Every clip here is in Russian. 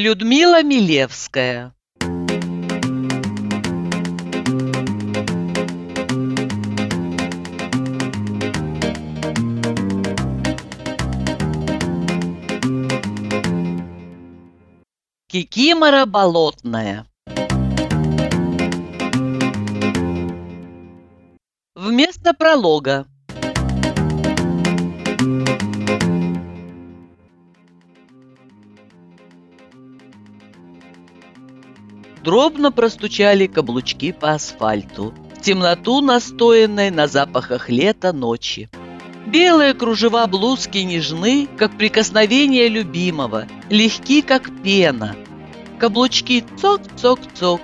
Людмила Милевская. Кикимора болотная. Вместо пролога Дробно простучали каблучки по асфальту, темноту настоянной на запахах лета ночи. Белые кружева блузки нежны, как прикосновение любимого, легки, как пена. Каблучки цок-цок-цок,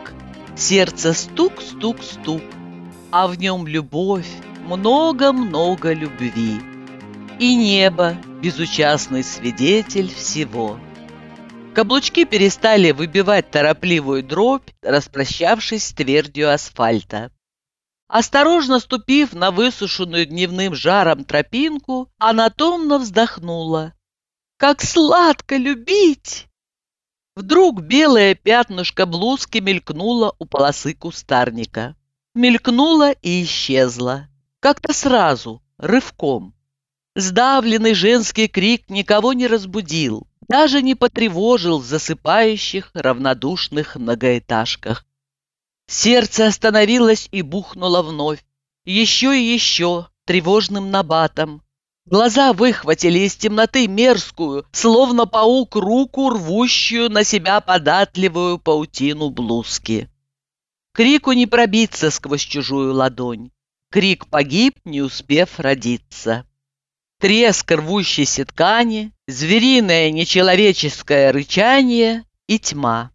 сердце стук-стук-стук, а в нем любовь, много-много любви. И небо, безучастный свидетель всего. Каблучки перестали выбивать торопливую дробь, распрощавшись с твердью асфальта. Осторожно ступив на высушенную дневным жаром тропинку, она томно вздохнула. «Как сладко любить!» Вдруг белое пятнышко блузки мелькнуло у полосы кустарника. Мелькнуло и исчезло. Как-то сразу, рывком. Сдавленный женский крик никого не разбудил даже не потревожил засыпающих равнодушных многоэтажках. Сердце остановилось и бухнуло вновь. Еще и еще, тревожным набатом. Глаза выхватили из темноты мерзкую, словно паук руку, рвущую на себя податливую паутину блузки. Крику не пробиться сквозь чужую ладонь. Крик погиб, не успев родиться треск рвущейся ткани, звериное нечеловеческое рычание и тьма.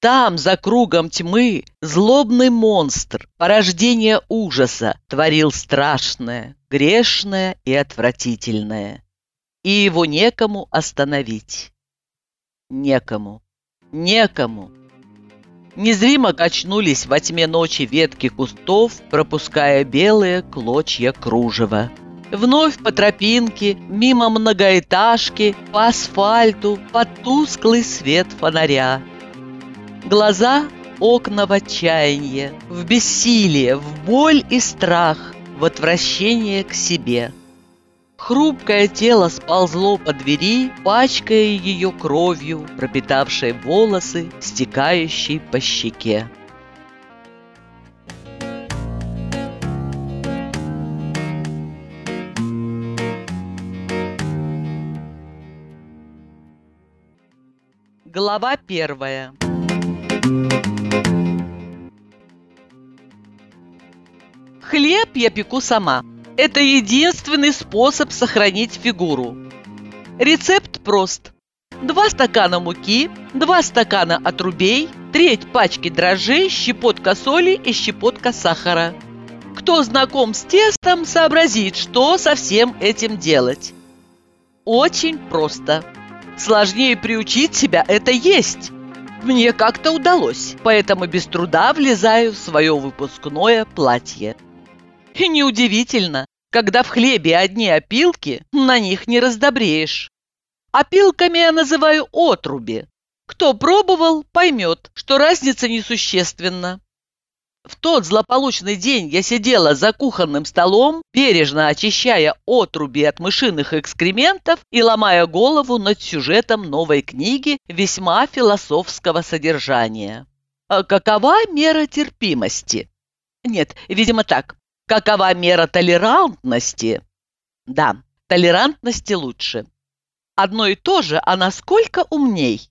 Там, за кругом тьмы, злобный монстр, порождение ужаса, творил страшное, грешное и отвратительное. И его некому остановить. Некому. Некому. Незримо качнулись во тьме ночи ветки кустов, пропуская белые клочья кружева. Вновь по тропинке, мимо многоэтажки, по асфальту, под тусклый свет фонаря. Глаза — окна в отчаяние, в бессилие, в боль и страх, в отвращение к себе. Хрупкое тело сползло по двери, пачкая ее кровью, пропитавшей волосы, стекающей по щеке. Глава первая Хлеб я пеку сама. Это единственный способ сохранить фигуру. Рецепт прост. Два стакана муки, два стакана отрубей, треть пачки дрожжей, щепотка соли и щепотка сахара. Кто знаком с тестом, сообразит, что со всем этим делать. Очень просто. Сложнее приучить себя это есть. Мне как-то удалось, поэтому без труда влезаю в свое выпускное платье. И неудивительно, когда в хлебе одни опилки, на них не раздобреешь. Опилками я называю отруби. Кто пробовал, поймет, что разница несущественна. В тот злополучный день я сидела за кухонным столом, бережно очищая отруби от мышиных экскрементов и ломая голову над сюжетом новой книги весьма философского содержания. А какова мера терпимости? Нет, видимо так. Какова мера толерантности? Да, толерантности лучше. Одно и то же, а насколько умней?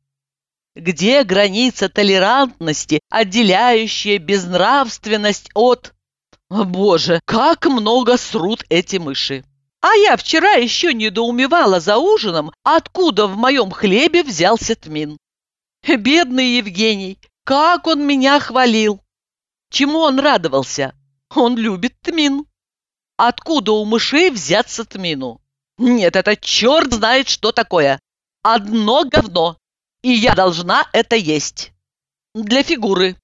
Где граница толерантности, отделяющая безнравственность от... Боже, как много срут эти мыши! А я вчера еще недоумевала за ужином, откуда в моем хлебе взялся тмин. Бедный Евгений, как он меня хвалил! Чему он радовался? Он любит тмин. Откуда у мышей взяться тмину? Нет, это черт знает, что такое. Одно говно и я должна это есть. Для фигуры.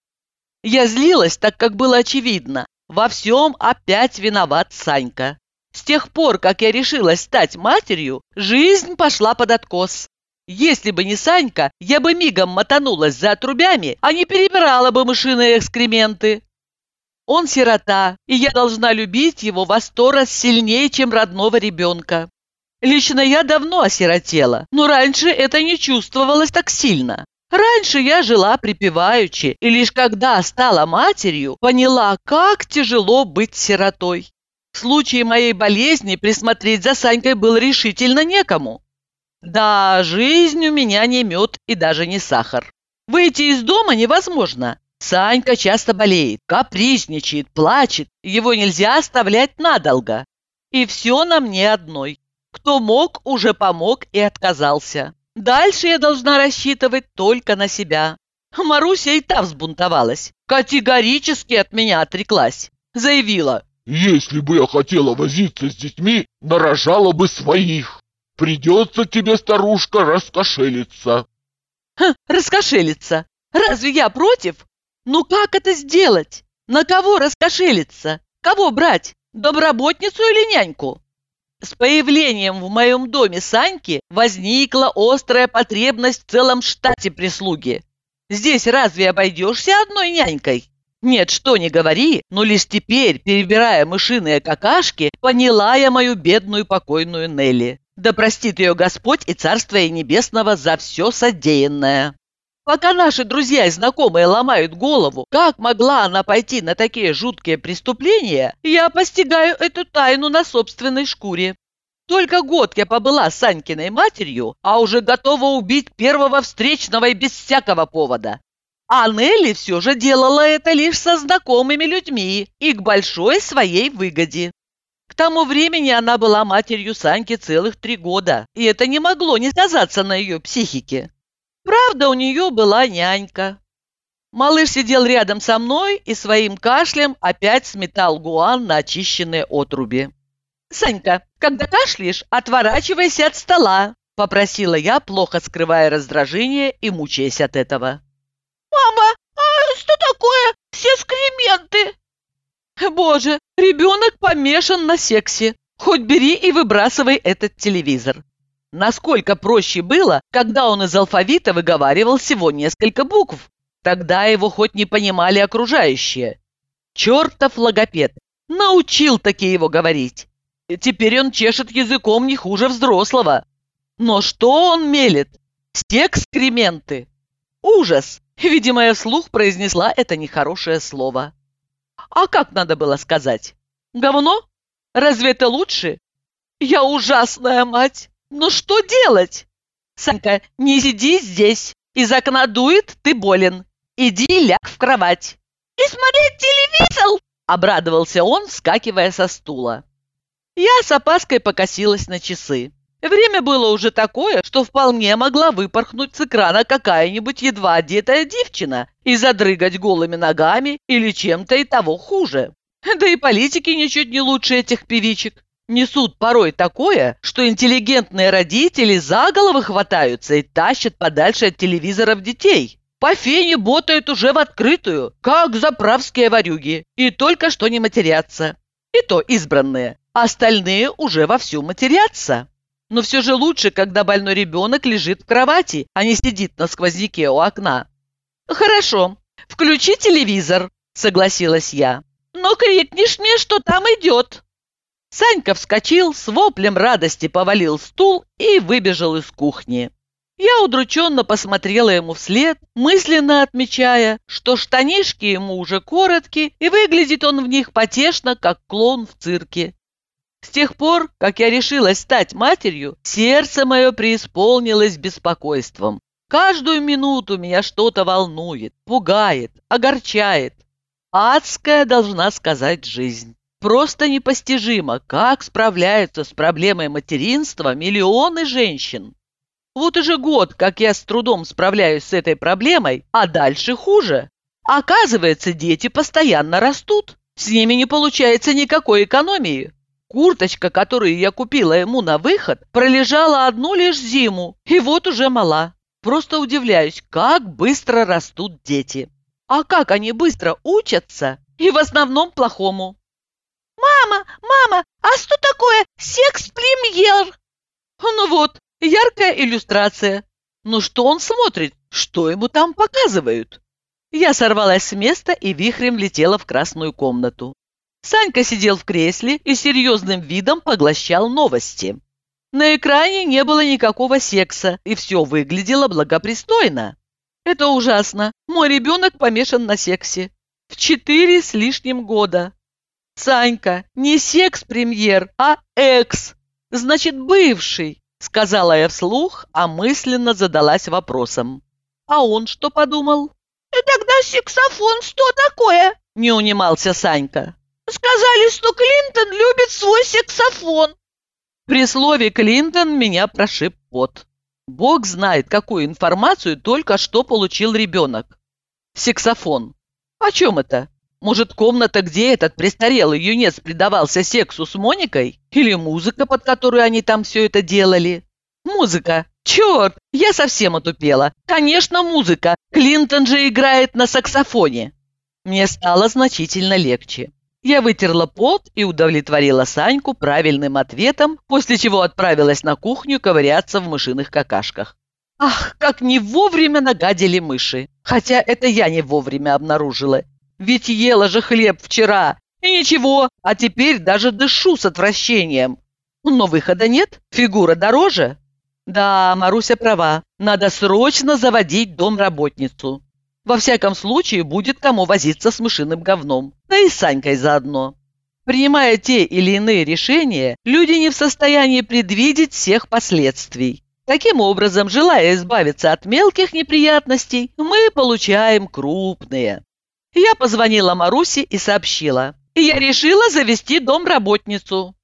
Я злилась, так как было очевидно. Во всем опять виноват Санька. С тех пор, как я решилась стать матерью, жизнь пошла под откос. Если бы не Санька, я бы мигом мотанулась за отрубями, а не перебирала бы мышиные экскременты. Он сирота, и я должна любить его во сто раз сильнее, чем родного ребенка. Лично я давно осиротела, но раньше это не чувствовалось так сильно. Раньше я жила припеваючи, и лишь когда стала матерью, поняла, как тяжело быть сиротой. В случае моей болезни присмотреть за Санькой было решительно некому. Да, жизнь у меня не мед и даже не сахар. Выйти из дома невозможно. Санька часто болеет, капризничает, плачет. Его нельзя оставлять надолго. И все на мне одной. Кто мог, уже помог и отказался. Дальше я должна рассчитывать только на себя. Маруся и та взбунтовалась. Категорически от меня отреклась. Заявила. «Если бы я хотела возиться с детьми, нарожала бы своих. Придется тебе, старушка, раскошелиться. Ха, раскошелиться? Разве я против? Ну как это сделать? На кого раскошелиться? Кого брать? Домработницу или няньку? С появлением в моем доме Саньки возникла острая потребность в целом штате прислуги. Здесь разве обойдешься одной нянькой? Нет, что не говори, но лишь теперь, перебирая мышиные какашки, поняла я мою бедную покойную Нелли. Да простит ее Господь и Царствие Небесного за все содеянное. Пока наши друзья и знакомые ломают голову, как могла она пойти на такие жуткие преступления, я постигаю эту тайну на собственной шкуре. Только год я побыла Санькиной матерью, а уже готова убить первого встречного и без всякого повода. А Нелли все же делала это лишь со знакомыми людьми и к большой своей выгоде. К тому времени она была матерью Саньки целых три года, и это не могло не сказаться на ее психике. Правда, у нее была нянька. Малыш сидел рядом со мной и своим кашлем опять сметал гуан на очищенные отруби. «Санька, когда кашляешь, отворачивайся от стола», — попросила я, плохо скрывая раздражение и мучаясь от этого. «Мама, а что такое все скременты?» Боже, ребенок помешан на сексе. Хоть бери и выбрасывай этот телевизор. Насколько проще было, когда он из алфавита выговаривал всего несколько букв. Тогда его хоть не понимали окружающие. Чертов логопед. Научил таки его говорить. Теперь он чешет языком не хуже взрослого. Но что он мелет? Стекскременты. Ужас! Видимо, я слух произнесла это нехорошее слово. А как надо было сказать? Говно? Разве это лучше? Я ужасная мать. Ну что делать? Санька, не сиди здесь. Из окна дует, ты болен. Иди ляг в кровать. И смотреть телевизор? Обрадовался он, вскакивая со стула. Я с опаской покосилась на часы. Время было уже такое, что вполне могла выпорхнуть с экрана какая-нибудь едва одетая девчина и задрыгать голыми ногами или чем-то и того хуже. Да и политики ничуть не лучше этих певичек. Несут порой такое, что интеллигентные родители за головы хватаются и тащат подальше от телевизоров детей. По фене ботают уже в открытую, как заправские ворюги, и только что не матерятся. И то избранные, а остальные уже вовсю матерятся. Но все же лучше, когда больной ребенок лежит в кровати, а не сидит на сквозняке у окна. «Хорошо, включи телевизор», — согласилась я. «Но крикнешь мне, что там идет». Санька вскочил, с воплем радости повалил стул и выбежал из кухни. Я удрученно посмотрела ему вслед, мысленно отмечая, что штанишки ему уже короткие, и выглядит он в них потешно, как клоун в цирке. С тех пор, как я решилась стать матерью, сердце мое преисполнилось беспокойством. Каждую минуту меня что-то волнует, пугает, огорчает. Адская, должна сказать, жизнь. Просто непостижимо, как справляются с проблемой материнства миллионы женщин. Вот уже год, как я с трудом справляюсь с этой проблемой, а дальше хуже. Оказывается, дети постоянно растут. С ними не получается никакой экономии. Курточка, которую я купила ему на выход, пролежала одну лишь зиму, и вот уже мала. Просто удивляюсь, как быстро растут дети. А как они быстро учатся, и в основном плохому. «Мама, мама, а что такое секс-премьер?» Ну вот, яркая иллюстрация. Ну что он смотрит? Что ему там показывают? Я сорвалась с места и вихрем летела в красную комнату. Санька сидел в кресле и серьезным видом поглощал новости. На экране не было никакого секса, и все выглядело благопристойно. Это ужасно. Мой ребенок помешан на сексе. В четыре с лишним года. Санька, не секс-премьер, а экс. Значит, бывший, сказала я вслух, а мысленно задалась вопросом. А он что подумал? И тогда сексофон что такое? Не унимался Санька. Сказали, что Клинтон любит свой сексофон. При слове «Клинтон» меня прошиб пот. Бог знает, какую информацию только что получил ребенок. Сексофон. О чем это? Может, комната, где этот престарелый юнец предавался сексу с Моникой? Или музыка, под которую они там все это делали? Музыка. Черт, я совсем отупела. Конечно, музыка. Клинтон же играет на саксофоне. Мне стало значительно легче. Я вытерла пот и удовлетворила Саньку правильным ответом, после чего отправилась на кухню ковыряться в мышиных какашках. Ах, как не вовремя нагадили мыши. Хотя это я не вовремя обнаружила. Ведь ела же хлеб вчера. И ничего, а теперь даже дышу с отвращением. Но выхода нет, фигура дороже. Да, Маруся права, надо срочно заводить домработницу. Во всяком случае, будет кому возиться с мышиным говном. Да и с Санькой заодно. Принимая те или иные решения, люди не в состоянии предвидеть всех последствий. Таким образом, желая избавиться от мелких неприятностей, мы получаем крупные. Я позвонила Марусе и сообщила. Я решила завести домработницу.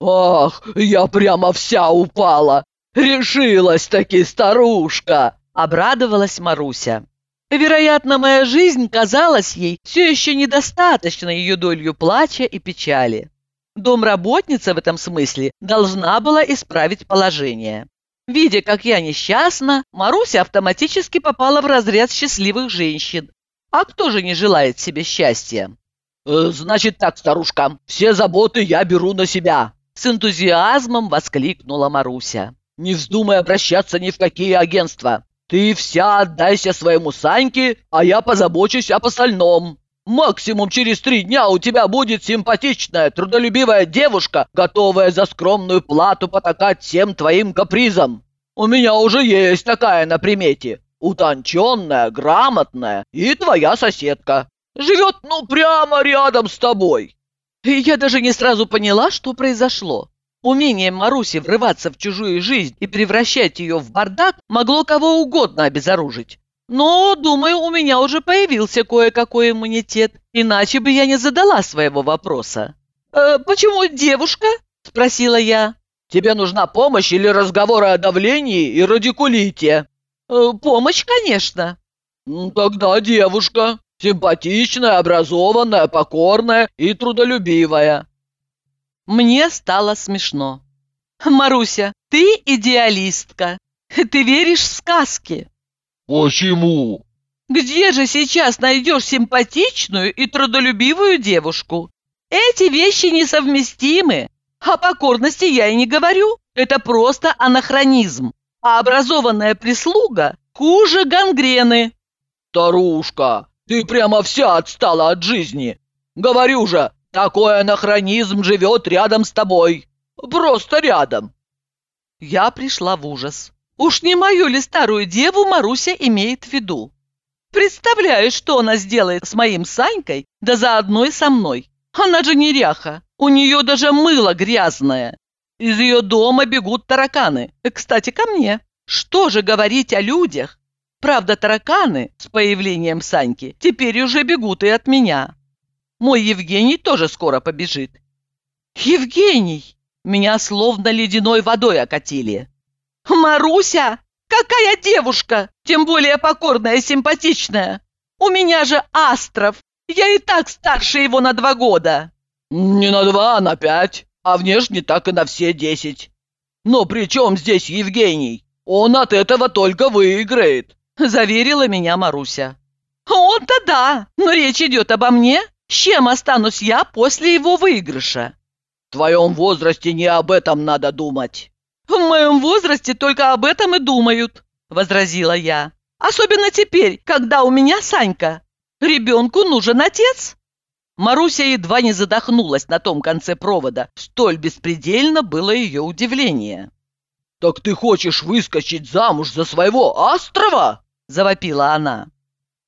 «Ах, я прямо вся упала! Решилась-таки старушка!» Обрадовалась Маруся. Вероятно, моя жизнь казалась ей все еще недостаточно ее долью плача и печали. Домработница в этом смысле должна была исправить положение. Видя, как я несчастна, Маруся автоматически попала в разряд счастливых женщин, а кто же не желает себе счастья? Э, «Значит так, старушка, все заботы я беру на себя!» С энтузиазмом воскликнула Маруся. «Не вздумай обращаться ни в какие агентства. Ты вся отдайся своему Саньке, а я позабочусь об остальном. Максимум через три дня у тебя будет симпатичная, трудолюбивая девушка, готовая за скромную плату потакать всем твоим капризам. У меня уже есть такая на примете утонченная, грамотная и твоя соседка. Живет, ну, прямо рядом с тобой. Я даже не сразу поняла, что произошло. Умение Маруси врываться в чужую жизнь и превращать ее в бардак могло кого угодно обезоружить. Но, думаю, у меня уже появился кое-какой иммунитет, иначе бы я не задала своего вопроса. «Э, «Почему девушка?» – спросила я. «Тебе нужна помощь или разговоры о давлении и радикулите?» Э, помощь, конечно. Тогда девушка. Симпатичная, образованная, покорная и трудолюбивая. Мне стало смешно. Маруся, ты идеалистка. Ты веришь в сказки. Почему? Где же сейчас найдешь симпатичную и трудолюбивую девушку? Эти вещи несовместимы. О покорности я и не говорю. Это просто анахронизм а образованная прислуга хуже гангрены. Старушка, ты прямо вся отстала от жизни. Говорю же, такой анахронизм живет рядом с тобой. Просто рядом. Я пришла в ужас. Уж не мою ли старую деву Маруся имеет в виду? Представляю, что она сделает с моим Санькой, да заодно и со мной. Она же неряха, у нее даже мыло грязное. Из ее дома бегут тараканы. Кстати, ко мне. Что же говорить о людях? Правда, тараканы с появлением Саньки теперь уже бегут и от меня. Мой Евгений тоже скоро побежит. Евгений! Меня словно ледяной водой окатили. Маруся! Какая девушка! Тем более покорная и симпатичная. У меня же Астров. Я и так старше его на два года. Не на два, а на пять а внешне так и на все десять. Но при чем здесь Евгений? Он от этого только выиграет», – заверила меня Маруся. «Он-то да, но речь идет обо мне. С чем останусь я после его выигрыша?» «В твоем возрасте не об этом надо думать». «В моем возрасте только об этом и думают. – возразила я. «Особенно теперь, когда у меня Санька. Ребенку нужен отец». Маруся едва не задохнулась на том конце провода. Столь беспредельно было ее удивление. «Так ты хочешь выскочить замуж за своего острова?» – завопила она.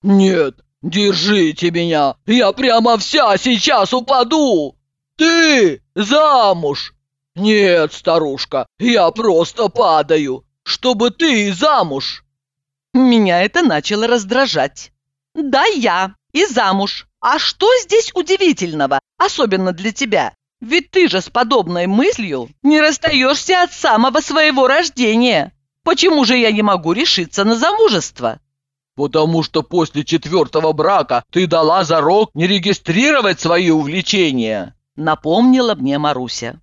«Нет, держите меня, я прямо вся сейчас упаду! Ты замуж! Нет, старушка, я просто падаю, чтобы ты замуж!» Меня это начало раздражать. «Да, я и замуж. А что здесь удивительного, особенно для тебя? Ведь ты же с подобной мыслью не расстаешься от самого своего рождения. Почему же я не могу решиться на замужество?» «Потому что после четвертого брака ты дала зарок не регистрировать свои увлечения», напомнила мне Маруся.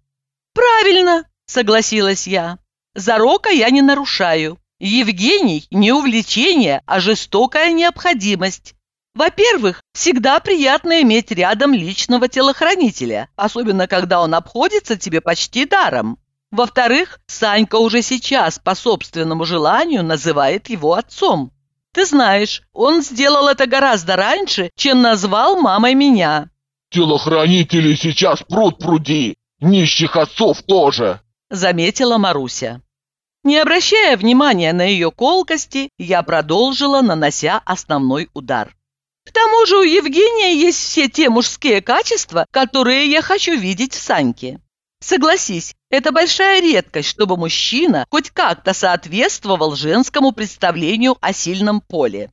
«Правильно», согласилась я. «Зарока я не нарушаю. Евгений не увлечение, а жестокая необходимость. Во-первых, всегда приятно иметь рядом личного телохранителя, особенно когда он обходится тебе почти даром. Во-вторых, Санька уже сейчас по собственному желанию называет его отцом. Ты знаешь, он сделал это гораздо раньше, чем назвал мамой меня. Телохранители сейчас пруд пруди, нищих отцов тоже, заметила Маруся. Не обращая внимания на ее колкости, я продолжила, нанося основной удар. К тому же у Евгения есть все те мужские качества, которые я хочу видеть в Саньке. Согласись, это большая редкость, чтобы мужчина хоть как-то соответствовал женскому представлению о сильном поле.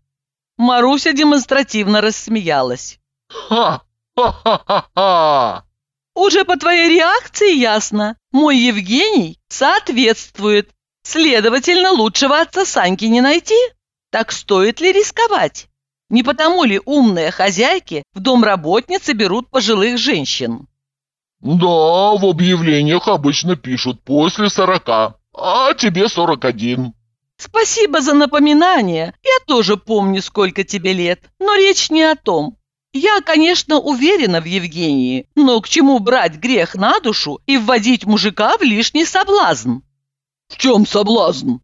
Маруся демонстративно рассмеялась. «Ха! Ха-ха-ха-ха!» «Уже по твоей реакции ясно. Мой Евгений соответствует. Следовательно, лучшего отца Саньки не найти. Так стоит ли рисковать?» Не потому ли умные хозяйки в домработницы берут пожилых женщин? Да, в объявлениях обычно пишут после сорока, а тебе сорок один. Спасибо за напоминание. Я тоже помню, сколько тебе лет, но речь не о том. Я, конечно, уверена в Евгении, но к чему брать грех на душу и вводить мужика в лишний соблазн? В чем соблазн?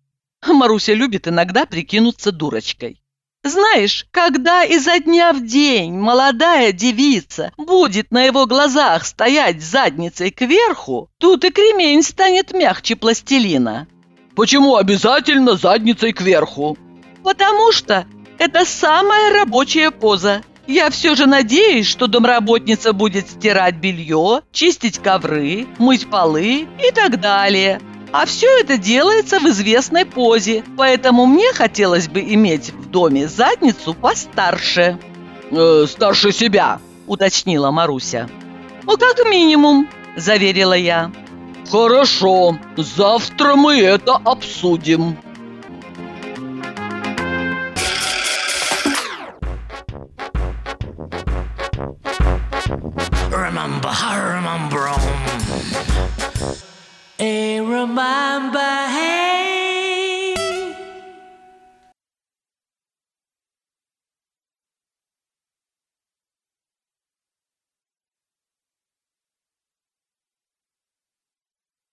Маруся любит иногда прикинуться дурочкой. Знаешь, когда изо дня в день молодая девица будет на его глазах стоять задницей кверху, тут и кремень станет мягче пластилина. Почему обязательно задницей кверху? Потому что это самая рабочая поза. Я все же надеюсь, что домработница будет стирать белье, чистить ковры, мыть полы и так далее. А все это делается в известной позе, поэтому мне хотелось бы иметь в доме задницу постарше. Э, старше себя, уточнила Маруся. Ну, как минимум, заверила я. Хорошо, завтра мы это обсудим.